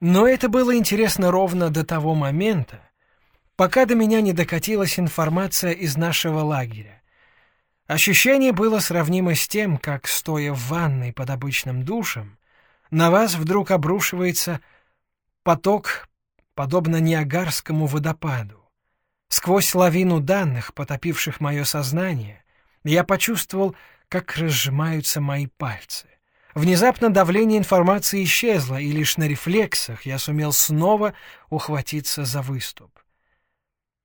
Но это было интересно ровно до того момента, пока до меня не докатилась информация из нашего лагеря. Ощущение было сравнимо с тем, как, стоя в ванной под обычным душем, на вас вдруг обрушивается поток, подобно Ниагарскому водопаду. Сквозь лавину данных, потопивших мое сознание, я почувствовал, как разжимаются мои пальцы. Внезапно давление информации исчезло, и лишь на рефлексах я сумел снова ухватиться за выступ.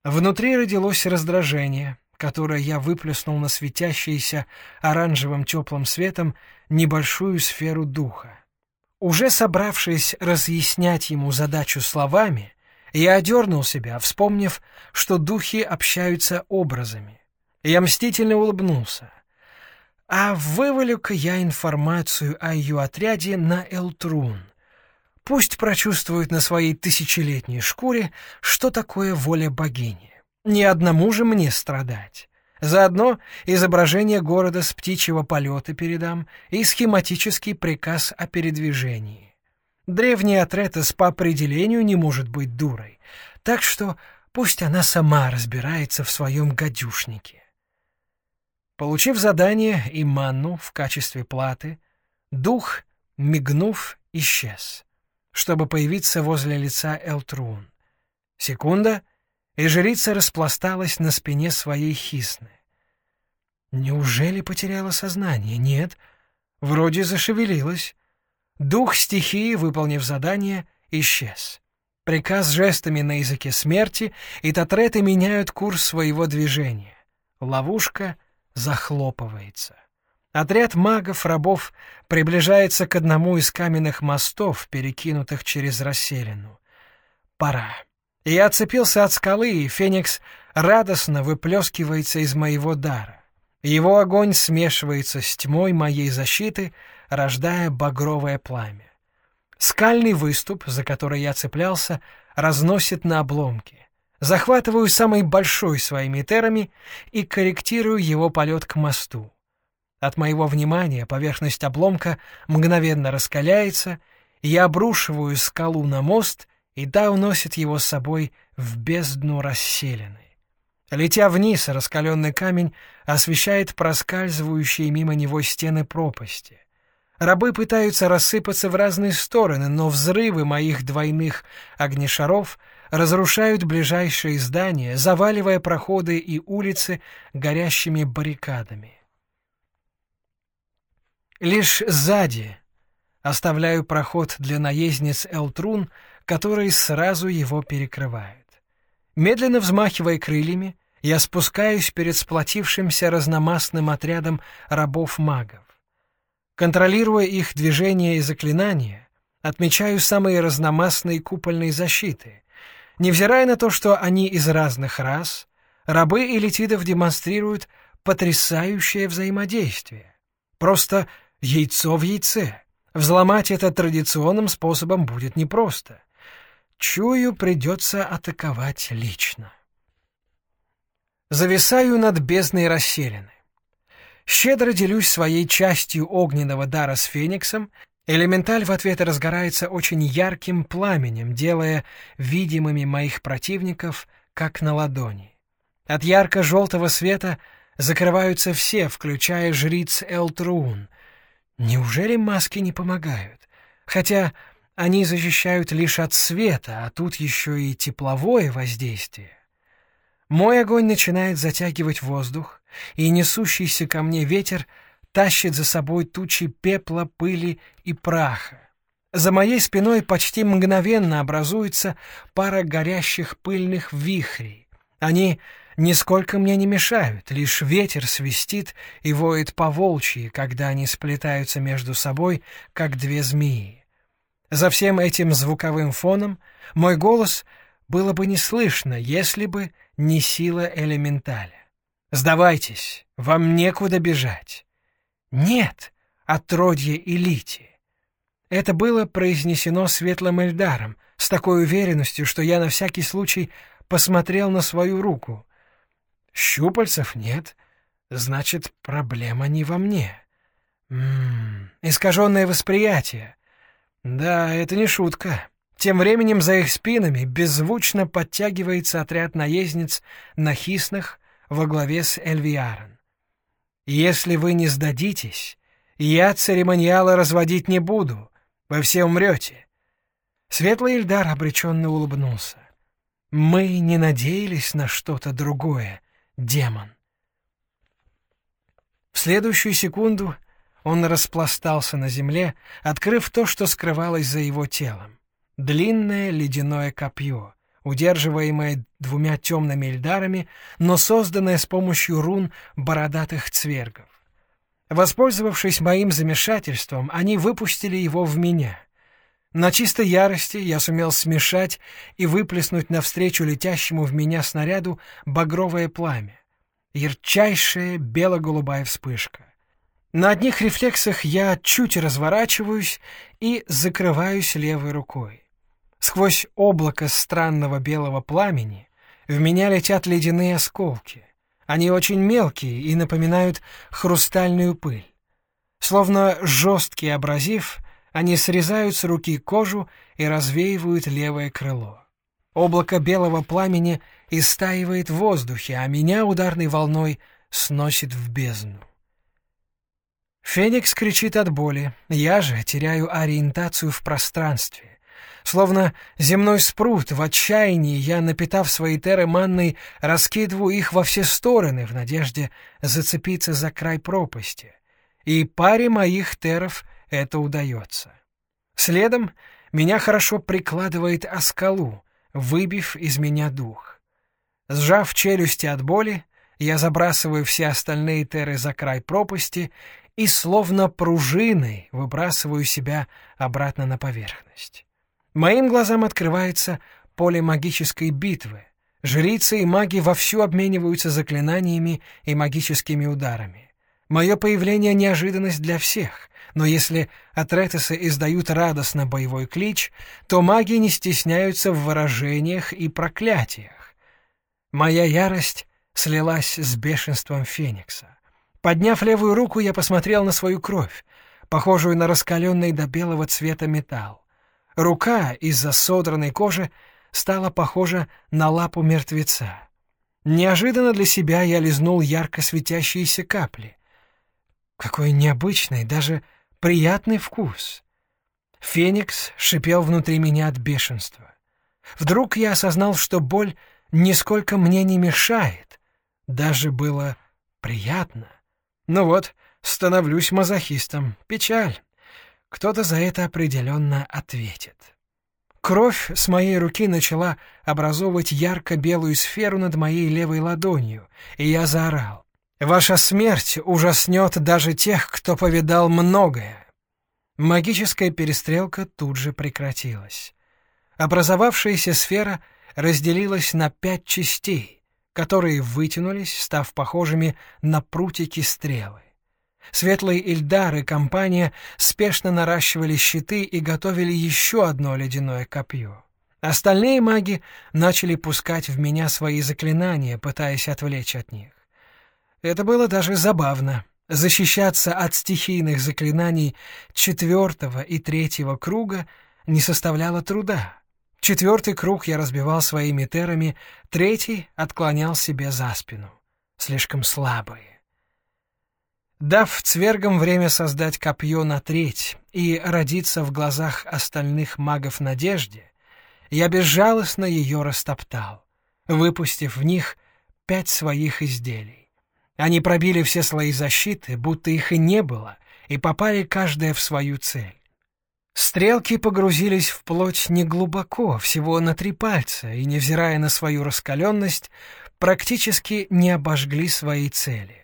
Внутри родилось раздражение, которое я выплеснул на светящийся оранжевым теплым светом небольшую сферу духа. Уже собравшись разъяснять ему задачу словами, я одернул себя, вспомнив, что духи общаются образами. Я мстительно улыбнулся. А вывалю-ка я информацию о ее отряде на Элтрун. Пусть прочувствует на своей тысячелетней шкуре, что такое воля богини. Ни одному же мне страдать. Заодно изображение города с птичьего полета передам и схематический приказ о передвижении. Древний Атретес по определению не может быть дурой, так что пусть она сама разбирается в своем гадюшнике. Получив задание и манну в качестве платы, дух, мигнув, исчез, чтобы появиться возле лица Элтрун. Секунда — и жрица распласталась на спине своей хисны. Неужели потеряла сознание? Нет, вроде зашевелилась. Дух стихии, выполнив задание, исчез. Приказ жестами на языке смерти, и татреты меняют курс своего движения. Ловушка захлопывается. Отряд магов-рабов приближается к одному из каменных мостов, перекинутых через расселину. Пора. Я отцепился от скалы, и Феникс радостно выплескивается из моего дара. Его огонь смешивается с тьмой моей защиты, рождая багровое пламя. Скальный выступ, за который я цеплялся, разносит на обломки. Захватываю самый большой своими терами и корректирую его полет к мосту. От моего внимания поверхность обломка мгновенно раскаляется, я обрушиваю скалу на мост и та уносит его с собой в бездну расселены. Летя вниз, раскаленный камень освещает проскальзывающие мимо него стены пропасти. Рабы пытаются рассыпаться в разные стороны, но взрывы моих двойных огнешаров разрушают ближайшие здания, заваливая проходы и улицы горящими баррикадами. Лишь сзади оставляю проход для наездниц Элтрун, которые сразу его перекрывают. Медленно взмахивая крыльями, я спускаюсь перед сплотившимся разномастным отрядом рабов-магов. Контролируя их движения и заклинания, отмечаю самые разномастные купольные защиты. Невзирая на то, что они из разных рас, рабы элитидов демонстрируют потрясающее взаимодействие. Просто яйцо в яйце. Взломать это традиционным способом будет непросто. Чую, придется атаковать лично. Зависаю над бездной расселены. Щедро делюсь своей частью огненного дара с Фениксом, элементаль в ответ разгорается очень ярким пламенем, делая видимыми моих противников, как на ладони. От ярко-желтого света закрываются все, включая жриц Элтрун. Неужели маски не помогают? Хотя они защищают лишь от света, а тут еще и тепловое воздействие. Мой огонь начинает затягивать воздух, и несущийся ко мне ветер тащит за собой тучи пепла, пыли и праха. За моей спиной почти мгновенно образуется пара горящих пыльных вихрей. Они нисколько мне не мешают, лишь ветер свистит и воет по волчьи, когда они сплетаются между собой, как две змеи. За всем этим звуковым фоном мой голос было бы не слышно, если бы не сила элементаля. «Сдавайтесь, вам некуда бежать». «Нет, отродье Илити». Это было произнесено светлым Эльдаром с такой уверенностью, что я на всякий случай посмотрел на свою руку. Щупальцев нет, значит, проблема не во мне. М -м, искаженное восприятие. Да, это не шутка. Тем временем за их спинами беззвучно подтягивается отряд наездниц на хиснах во главе с Эльвиарон. «Если вы не сдадитесь, я церемониала разводить не буду, вы все умрете». Светлый Ильдар обреченно улыбнулся. «Мы не надеялись на что-то другое, демон». В следующую секунду он распластался на земле, открыв то, что скрывалось за его телом. Длинное ледяное копье, удерживаемое двумя темными эльдарами, но созданное с помощью рун бородатых цвергов. Воспользовавшись моим замешательством, они выпустили его в меня. На чистой ярости я сумел смешать и выплеснуть навстречу летящему в меня снаряду багровое пламя. Ярчайшая бело-голубая вспышка. На одних рефлексах я чуть разворачиваюсь и закрываюсь левой рукой. Сквозь облако странного белого пламени в меня летят ледяные осколки. Они очень мелкие и напоминают хрустальную пыль. Словно жесткий абразив, они срезают с руки кожу и развеивают левое крыло. Облако белого пламени истаивает в воздухе, а меня ударной волной сносит в бездну. Феникс кричит от боли, я же теряю ориентацию в пространстве. Словно земной спрут, в отчаянии я, напитав свои теры манной, раскидываю их во все стороны в надежде зацепиться за край пропасти. И паре моих теров это удается. Следом меня хорошо прикладывает о скалу, выбив из меня дух. Сжав челюсти от боли, я забрасываю все остальные теры за край пропасти и словно пружиной выбрасываю себя обратно на поверхность. Моим глазам открывается поле магической битвы. Жрицы и маги вовсю обмениваются заклинаниями и магическими ударами. Мое появление — неожиданность для всех, но если атретесы издают радостно боевой клич, то маги не стесняются в выражениях и проклятиях. Моя ярость слилась с бешенством Феникса. Подняв левую руку, я посмотрел на свою кровь, похожую на раскаленный до белого цвета металл. Рука из-за содранной кожи стала похожа на лапу мертвеца. Неожиданно для себя я лизнул ярко светящиеся капли. Какой необычный, даже приятный вкус. Феникс шипел внутри меня от бешенства. Вдруг я осознал, что боль нисколько мне не мешает. Даже было приятно. Ну вот, становлюсь мазохистом. Печаль. Кто-то за это определенно ответит. Кровь с моей руки начала образовывать ярко-белую сферу над моей левой ладонью, и я заорал. «Ваша смерть ужаснет даже тех, кто повидал многое». Магическая перестрелка тут же прекратилась. Образовавшаяся сфера разделилась на пять частей, которые вытянулись, став похожими на прутики стрелы. Светлые Ильдар и компания спешно наращивали щиты и готовили еще одно ледяное копье. Остальные маги начали пускать в меня свои заклинания, пытаясь отвлечь от них. Это было даже забавно. Защищаться от стихийных заклинаний четвертого и третьего круга не составляло труда. Четвертый круг я разбивал своими терами, третий отклонял себе за спину. Слишком слабые. Дав цвергам время создать копье на треть и родиться в глазах остальных магов надежде, я безжалостно ее растоптал, выпустив в них пять своих изделий. Они пробили все слои защиты, будто их и не было, и попали каждая в свою цель. Стрелки погрузились в плоть неглубоко, всего на три пальца, и, невзирая на свою раскаленность, практически не обожгли свои цели.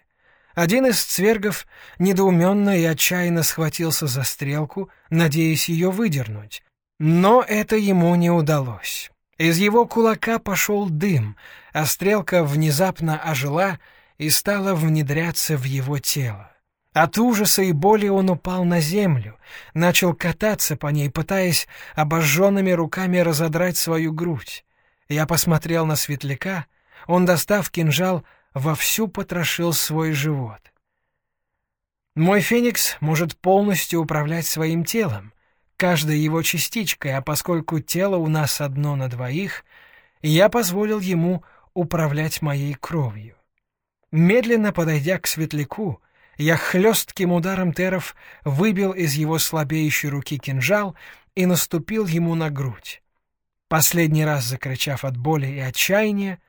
Один из цвергов недоуменно и отчаянно схватился за стрелку, надеясь ее выдернуть. Но это ему не удалось. Из его кулака пошел дым, а стрелка внезапно ожила и стала внедряться в его тело. От ужаса и боли он упал на землю, начал кататься по ней, пытаясь обожженными руками разодрать свою грудь. Я посмотрел на светляка, он, достав кинжал, вовсю потрошил свой живот. Мой феникс может полностью управлять своим телом, каждой его частичкой, а поскольку тело у нас одно на двоих, я позволил ему управлять моей кровью. Медленно подойдя к светляку, я хлестким ударом теров выбил из его слабеющей руки кинжал и наступил ему на грудь. Последний раз закричав от боли и отчаяния,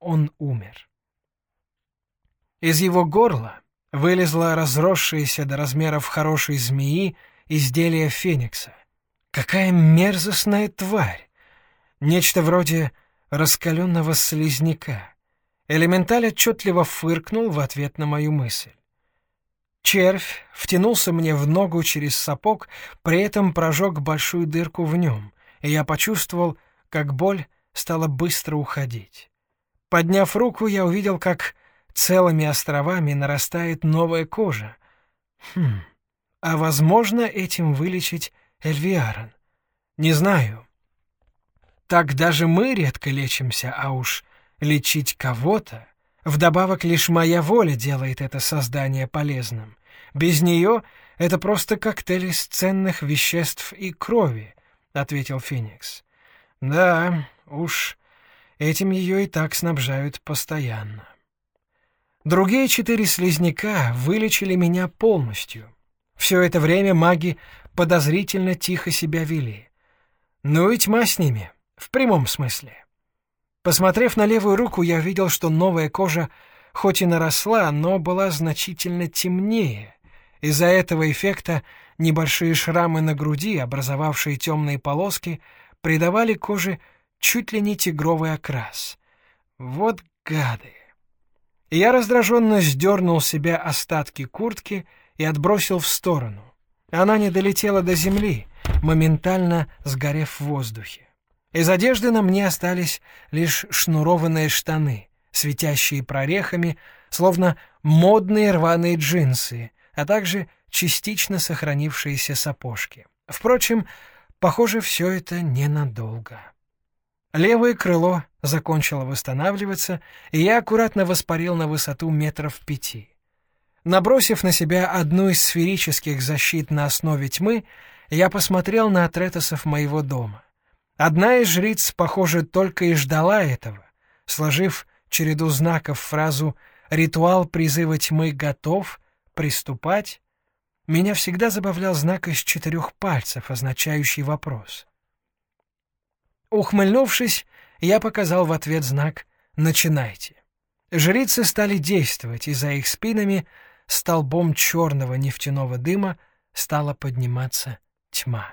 он умер. Из его горла вылезла разросшаяся до размеров хорошей змеи изделие феникса. Какая мерзостная тварь! Нечто вроде раскаленного слизняка. Элементаль отчетливо фыркнул в ответ на мою мысль. Червь втянулся мне в ногу через сапог, при этом прожег большую дырку в нем, и я почувствовал, как боль стала быстро уходить. Подняв руку, я увидел, как целыми островами нарастает новая кожа. Хм, а возможно этим вылечить Эльвиарон? Не знаю. Так даже мы редко лечимся, а уж лечить кого-то... Вдобавок лишь моя воля делает это создание полезным. Без нее это просто коктейль из ценных веществ и крови, — ответил Феникс. Да, уж этим ее и так снабжают постоянно. Другие четыре слизняка вылечили меня полностью. Все это время маги подозрительно тихо себя вели. Ну и тьма с ними, в прямом смысле. Посмотрев на левую руку, я видел, что новая кожа хоть и наросла, но была значительно темнее. Из-за этого эффекта небольшие шрамы на груди, образовавшие темные полоски, придавали коже чуть ли не тигровый окрас. Вот гады! Я раздраженно сдернул себя остатки куртки и отбросил в сторону. Она не долетела до земли, моментально сгорев в воздухе. Из одежды на мне остались лишь шнурованные штаны, светящие прорехами, словно модные рваные джинсы, а также частично сохранившиеся сапожки. Впрочем, похоже, все это ненадолго. Левое крыло закончило восстанавливаться, и я аккуратно воспарил на высоту метров пяти. Набросив на себя одну из сферических защит на основе тьмы, я посмотрел на атретосов моего дома. Одна из жриц, похоже, только и ждала этого, сложив череду знаков фразу «Ритуал призыва тьмы готов, приступать», меня всегда забавлял знак из четырех пальцев, означающий вопрос. Ухмыльнувшись, я показал в ответ знак «Начинайте». Жрицы стали действовать, и за их спинами столбом черного нефтяного дыма стала подниматься тьма.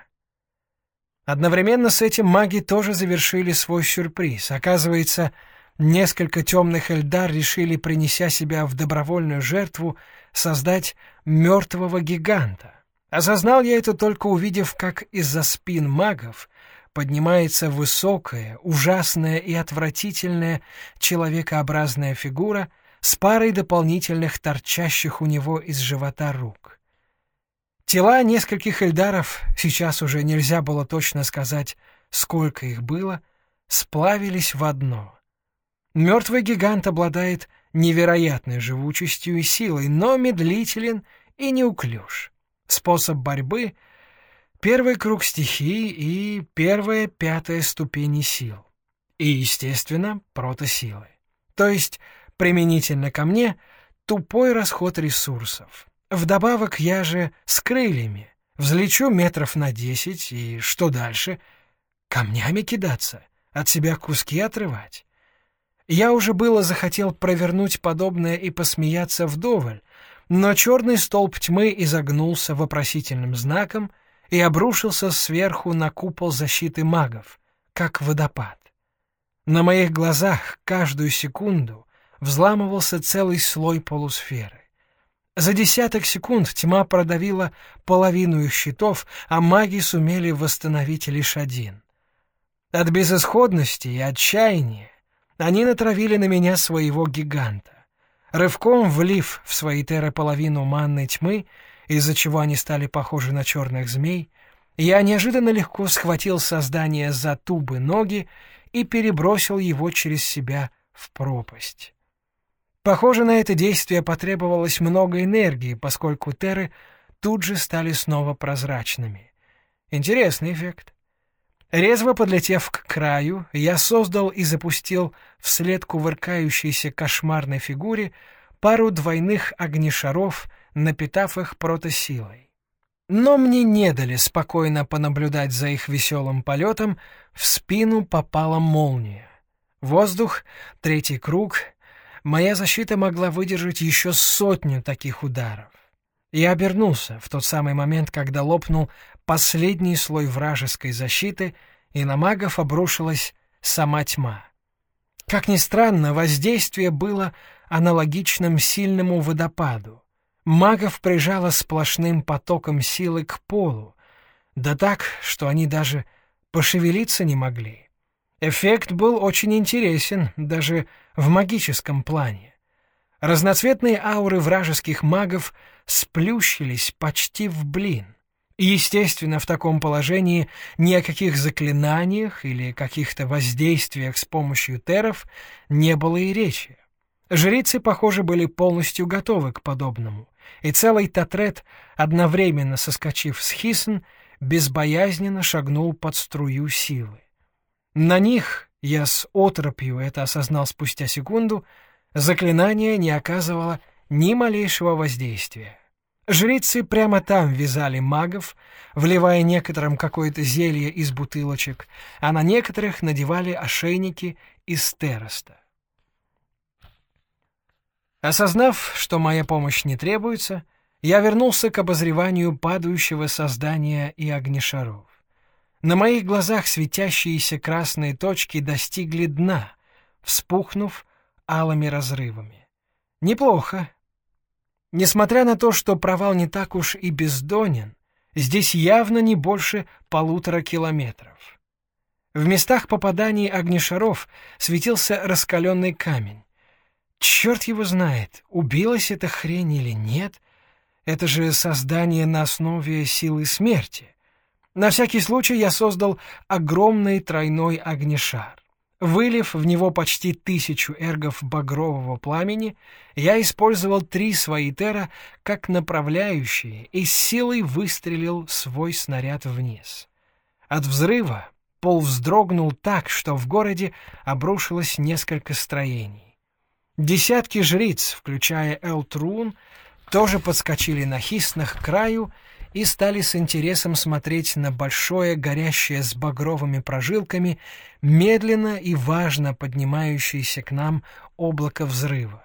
Одновременно с этим маги тоже завершили свой сюрприз. Оказывается, несколько темных эльдар решили, принеся себя в добровольную жертву, создать мертвого гиганта. Осознал я это только увидев, как из-за спин магов поднимается высокая, ужасная и отвратительная человекообразная фигура с парой дополнительных торчащих у него из живота рук. Тела нескольких эльдаров, сейчас уже нельзя было точно сказать, сколько их было, сплавились в одно. Мертвый гигант обладает невероятной живучестью и силой, но медлителен и неуклюж. Способ борьбы — Первый круг стихии и первая пятая ступени сил. И, естественно, протосилы. То есть, применительно ко мне, тупой расход ресурсов. Вдобавок я же с крыльями. Взлечу метров на десять, и что дальше? Камнями кидаться, от себя куски отрывать. Я уже было захотел провернуть подобное и посмеяться вдоволь, но черный столб тьмы изогнулся вопросительным знаком — и обрушился сверху на купол защиты магов, как водопад. На моих глазах каждую секунду взламывался целый слой полусферы. За десяток секунд тьма продавила половину их щитов, а маги сумели восстановить лишь один. От безысходности и отчаяния они натравили на меня своего гиганта. Рывком влив в свои теры половину манной тьмы, из-за чего они стали похожи на черных змей, я неожиданно легко схватил создание за тубы ноги и перебросил его через себя в пропасть. Похоже, на это действие потребовалось много энергии, поскольку теры тут же стали снова прозрачными. Интересный эффект. Резво подлетев к краю, я создал и запустил вслед кувыркающейся кошмарной фигуре пару двойных огнешаров, напитав их протосилой. Но мне не дали спокойно понаблюдать за их веселым полетом, в спину попала молния. Воздух, третий круг. Моя защита могла выдержать еще сотню таких ударов. Я обернулся в тот самый момент, когда лопнул последний слой вражеской защиты, и на магов обрушилась сама тьма. Как ни странно, воздействие было аналогичным сильному водопаду. Магов прижало сплошным потоком силы к полу, да так, что они даже пошевелиться не могли. Эффект был очень интересен, даже в магическом плане. Разноцветные ауры вражеских магов сплющились почти в блин. естественно, в таком положении ни о каких заклинаниях или каких-то воздействиях с помощью теров не было и речи. Жрицы, похоже, были полностью готовы к подобному, и целый Татрет, одновременно соскочив с Хисн, безбоязненно шагнул под струю силы. На них, я с отропью это осознал спустя секунду, заклинание не оказывало ни малейшего воздействия. Жрицы прямо там вязали магов, вливая некоторым какое-то зелье из бутылочек, а на некоторых надевали ошейники из тероста. Осознав, что моя помощь не требуется, я вернулся к обозреванию падающего создания и огнешаров. На моих глазах светящиеся красные точки достигли дна, вспухнув алыми разрывами. Неплохо. Несмотря на то, что провал не так уж и бездонен, здесь явно не больше полутора километров. В местах попаданий огнешаров светился раскаленный камень. Черт его знает, убилась эта хрень или нет. Это же создание на основе силы смерти. На всякий случай я создал огромный тройной огнешар. Вылив в него почти тысячу эргов багрового пламени, я использовал три свои тера как направляющие и с силой выстрелил свой снаряд вниз. От взрыва пол вздрогнул так, что в городе обрушилось несколько строений. Десятки жриц, включая Элтрун, тоже подскочили на хиснах к краю и стали с интересом смотреть на большое, горящее с багровыми прожилками, медленно и важно поднимающееся к нам облако взрыва.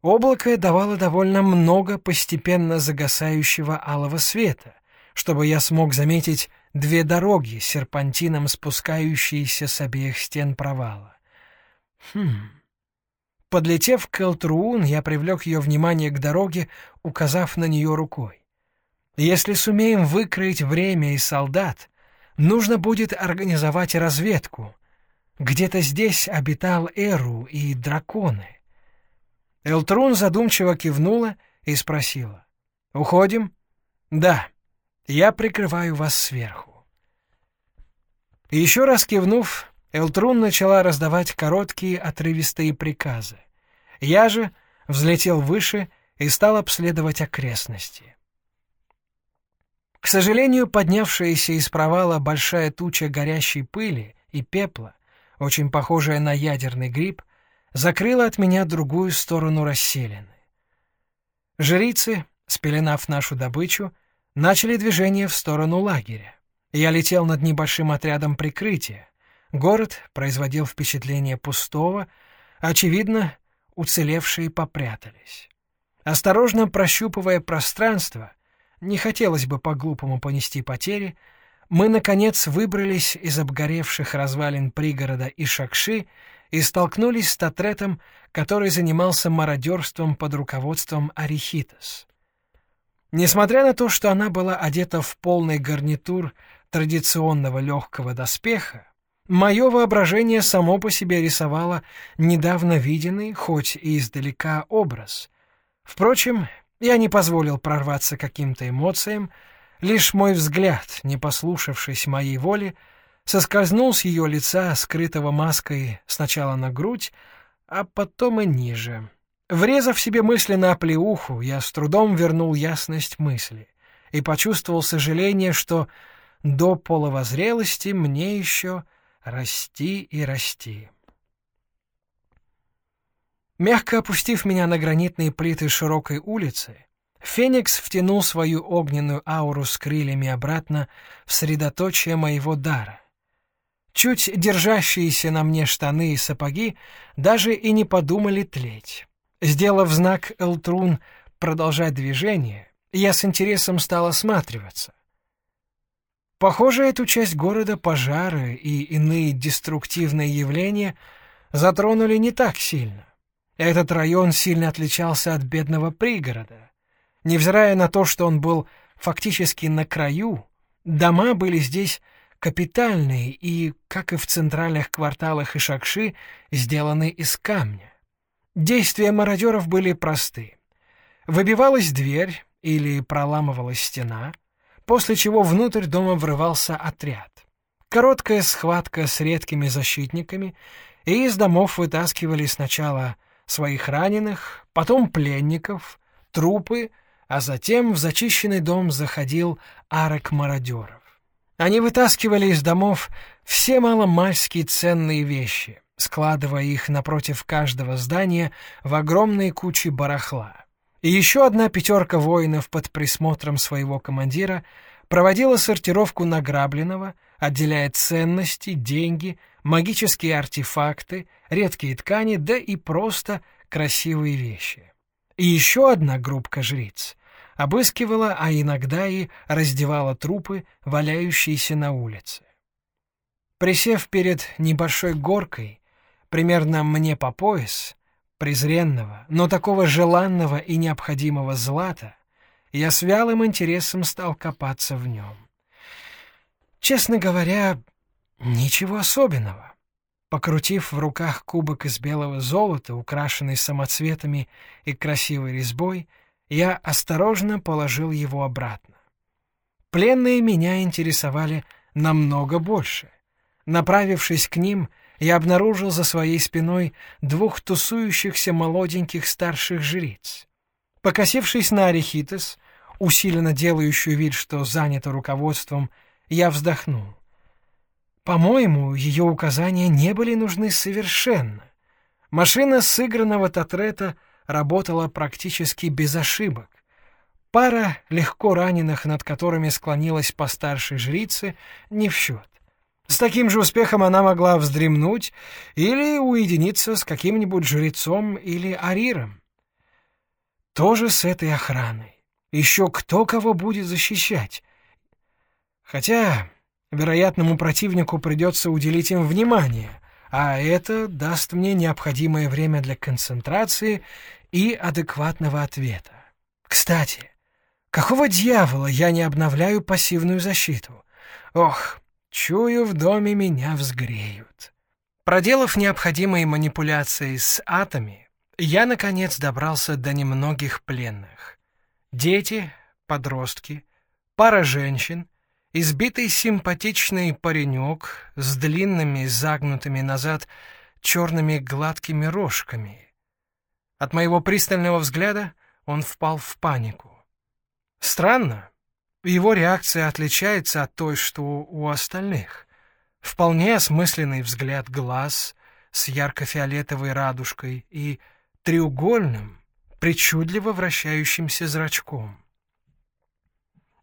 Облако давало довольно много постепенно загасающего алого света, чтобы я смог заметить две дороги, серпантином спускающиеся с обеих стен провала. Хм... Подлетев к Элтруун, я привлек ее внимание к дороге, указав на нее рукой. Если сумеем выкроить время и солдат, нужно будет организовать разведку. Где-то здесь обитал Эру и драконы. Элтрун задумчиво кивнула и спросила. «Уходим?» «Да, я прикрываю вас сверху». Еще раз кивнув, Элтрун начала раздавать короткие отрывистые приказы. Я же взлетел выше и стал обследовать окрестности. К сожалению, поднявшаяся из провала большая туча горящей пыли и пепла, очень похожая на ядерный гриб, закрыла от меня другую сторону расселены. Жрицы, спеленав нашу добычу, начали движение в сторону лагеря. Я летел над небольшим отрядом прикрытия, Город производил впечатление пустого, очевидно, уцелевшие попрятались. Осторожно прощупывая пространство, не хотелось бы по-глупому понести потери, мы, наконец, выбрались из обгоревших развалин пригорода и Шакши и столкнулись с Татретом, который занимался мародерством под руководством Арихитас. Несмотря на то, что она была одета в полный гарнитур традиционного легкого доспеха, Мое воображение само по себе рисовало недавно виденный, хоть и издалека, образ. Впрочем, я не позволил прорваться каким-то эмоциям, лишь мой взгляд, не послушавшись моей воли, соскользнул с ее лица, скрытого маской, сначала на грудь, а потом и ниже. Врезав себе мысленно оплеуху, я с трудом вернул ясность мысли. и почувствовал сожаление, что до половозрелости мне еще расти и расти. Мягко опустив меня на гранитные плиты широкой улицы, Феникс втянул свою огненную ауру с крыльями обратно в средоточие моего дара. Чуть держащиеся на мне штаны и сапоги даже и не подумали тлеть. Сделав знак Элтрун продолжать движение, я с интересом стал осматриваться. Похоже, эту часть города пожары и иные деструктивные явления затронули не так сильно. Этот район сильно отличался от бедного пригорода. Невзирая на то, что он был фактически на краю, дома были здесь капитальные и, как и в центральных кварталах Ишакши, сделаны из камня. Действия мародеров были просты. Выбивалась дверь или проламывалась стена, после чего внутрь дома врывался отряд. Короткая схватка с редкими защитниками, и из домов вытаскивали сначала своих раненых, потом пленников, трупы, а затем в зачищенный дом заходил арок мародеров. Они вытаскивали из домов все маломальские ценные вещи, складывая их напротив каждого здания в огромные кучи барахла. И еще одна пятерка воинов под присмотром своего командира проводила сортировку награбленного, отделяя ценности, деньги, магические артефакты, редкие ткани, да и просто красивые вещи. И еще одна группка жриц обыскивала, а иногда и раздевала трупы, валяющиеся на улице. Присев перед небольшой горкой, примерно мне по пояс, презренного, но такого желанного и необходимого злата, я с вялым интересом стал копаться в нем. Честно говоря, ничего особенного. Покрутив в руках кубок из белого золота, украшенный самоцветами и красивой резьбой, я осторожно положил его обратно. Пленные меня интересовали намного больше. Направившись к ним, я обнаружил за своей спиной двух тусующихся молоденьких старших жриц. Покосившись на Арихитес, усиленно делающую вид, что занята руководством, я вздохнул. По-моему, ее указания не были нужны совершенно. Машина сыгранного Татрета — работала практически без ошибок. Пара легко раненых, над которыми склонилась постарше жрицы, не в счет. С таким же успехом она могла вздремнуть или уединиться с каким-нибудь жрецом или ариром. Тоже с этой охраной. Еще кто кого будет защищать. Хотя вероятному противнику придется уделить им внимание, а это даст мне необходимое время для концентрации и адекватного ответа. Кстати, какого дьявола я не обновляю пассивную защиту? Ох, чую, в доме меня взгреют. Проделав необходимые манипуляции с атами, я, наконец, добрался до немногих пленных. Дети, подростки, пара женщин, избитый симпатичный паренек с длинными, загнутыми назад черными гладкими рожками — от моего пристального взгляда он впал в панику. Странно, его реакция отличается от той, что у остальных. Вполне осмысленный взгляд глаз с ярко-фиолетовой радужкой и треугольным, причудливо вращающимся зрачком.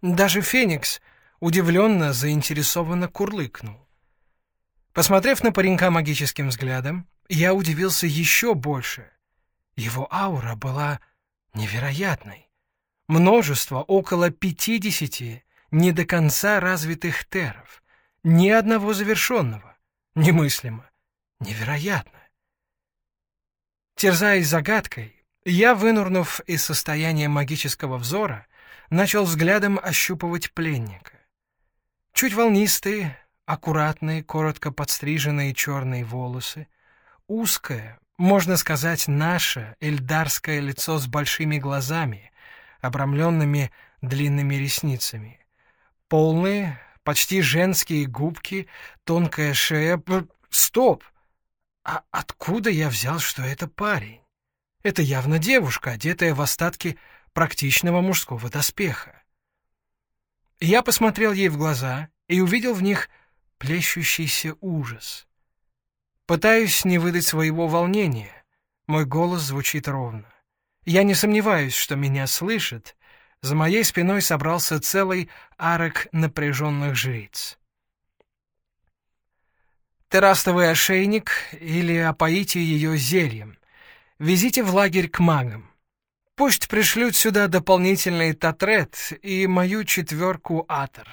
Даже Феникс удивленно, заинтересованно курлыкнул. Посмотрев на паренька магическим взглядом, я удивился еще больше — его аура была невероятной. Множество, около пятидесяти, не до конца развитых теров. Ни одного завершенного. Немыслимо. Невероятно. Терзаясь загадкой, я, вынурнув из состояния магического взора, начал взглядом ощупывать пленника. Чуть волнистые, аккуратные, коротко подстриженные черные волосы, узкое, можно сказать, наше эльдарское лицо с большими глазами, обрамленными длинными ресницами. Полные, почти женские губки, тонкая шея... Стоп! А откуда я взял, что это парень? Это явно девушка, одетая в остатки практичного мужского доспеха. Я посмотрел ей в глаза и увидел в них плещущийся ужас. Пытаюсь не выдать своего волнения. Мой голос звучит ровно. Я не сомневаюсь, что меня слышат. За моей спиной собрался целый арок напряженных жриц. Терастовый ошейник или опоите ее зельем. Везите в лагерь к магам. Пусть пришлют сюда дополнительный татрет и мою четверку атор.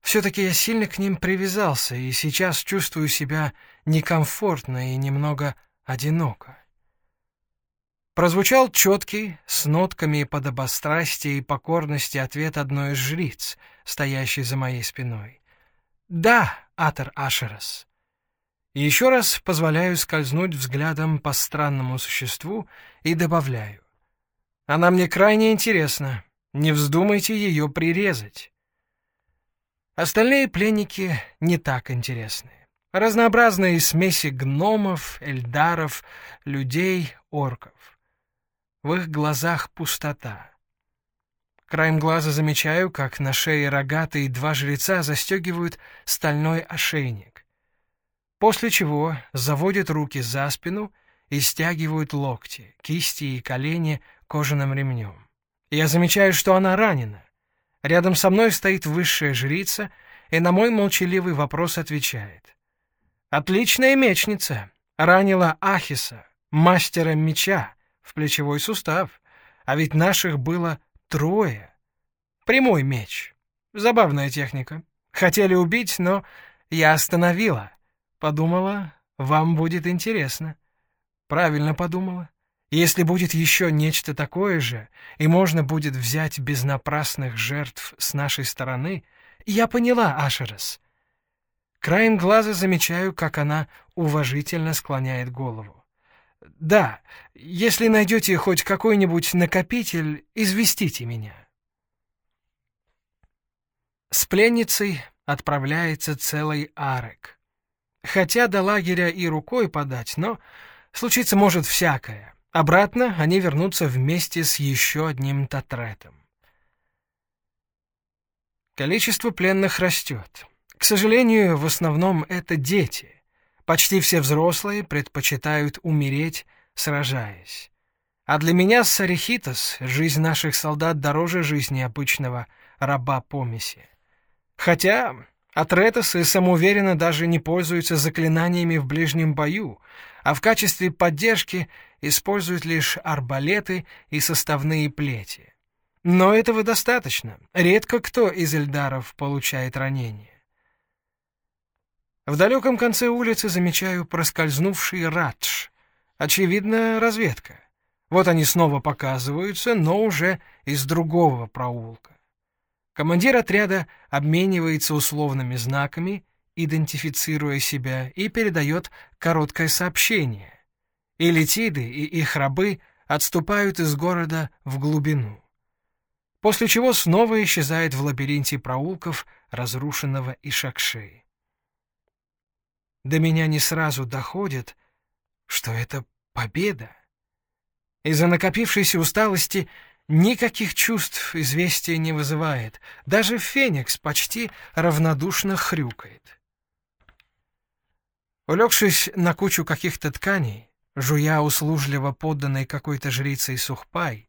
Все-таки я сильно к ним привязался и сейчас чувствую себя некомфортно и немного одиноко. Прозвучал четкий, с нотками подобострастия и покорности ответ одной из жриц, стоящей за моей спиной. «Да, Атер Ашерас». Еще раз позволяю скользнуть взглядом по странному существу и добавляю. «Она мне крайне интересна. Не вздумайте ее прирезать». Остальные пленники не так интересны. Разнообразные смеси гномов, эльдаров, людей, орков. В их глазах пустота. Краем глаза замечаю, как на шее рогатые два жреца застегивают стальной ошейник. После чего заводят руки за спину и стягивают локти, кисти и колени кожаным ремнем. Я замечаю, что она ранена. Рядом со мной стоит высшая жрица и на мой молчаливый вопрос отвечает. «Отличная мечница! Ранила Ахиса, мастера меча, в плечевой сустав, а ведь наших было трое. Прямой меч. Забавная техника. Хотели убить, но я остановила. Подумала, вам будет интересно. Правильно подумала. Если будет еще нечто такое же, и можно будет взять без напрасных жертв с нашей стороны, я поняла, Ашерес. Краем глаза замечаю, как она уважительно склоняет голову. Да, если найдете хоть какой-нибудь накопитель, известите меня. С пленницей отправляется целый арек. Хотя до лагеря и рукой подать, но случиться может всякое. Обратно они вернутся вместе с еще одним татретом. Количество пленных растет. К сожалению, в основном это дети. Почти все взрослые предпочитают умереть, сражаясь. А для меня, Сарихитас, жизнь наших солдат дороже жизни обычного раба-помеси. Хотя Атретасы самоуверенно даже не пользуются заклинаниями в ближнем бою, а в качестве поддержки используют лишь арбалеты и составные плети. Но этого достаточно. Редко кто из эльдаров получает ранения. В далеком конце улицы замечаю проскользнувший радж. Очевидно, разведка. Вот они снова показываются, но уже из другого проулка. Командир отряда обменивается условными знаками, идентифицируя себя, и передает короткое сообщение. И летиды, и их рабы отступают из города в глубину. После чего снова исчезает в лабиринте проулков разрушенного Ишакшеи. До меня не сразу доходит, что это победа. Из-за накопившейся усталости никаких чувств известия не вызывает. Даже Феникс почти равнодушно хрюкает. Улегшись на кучу каких-то тканей, жуя услужливо подданной какой-то жрицей сухпай,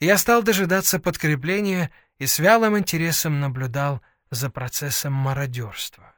я стал дожидаться подкрепления и с вялым интересом наблюдал за процессом мародерства.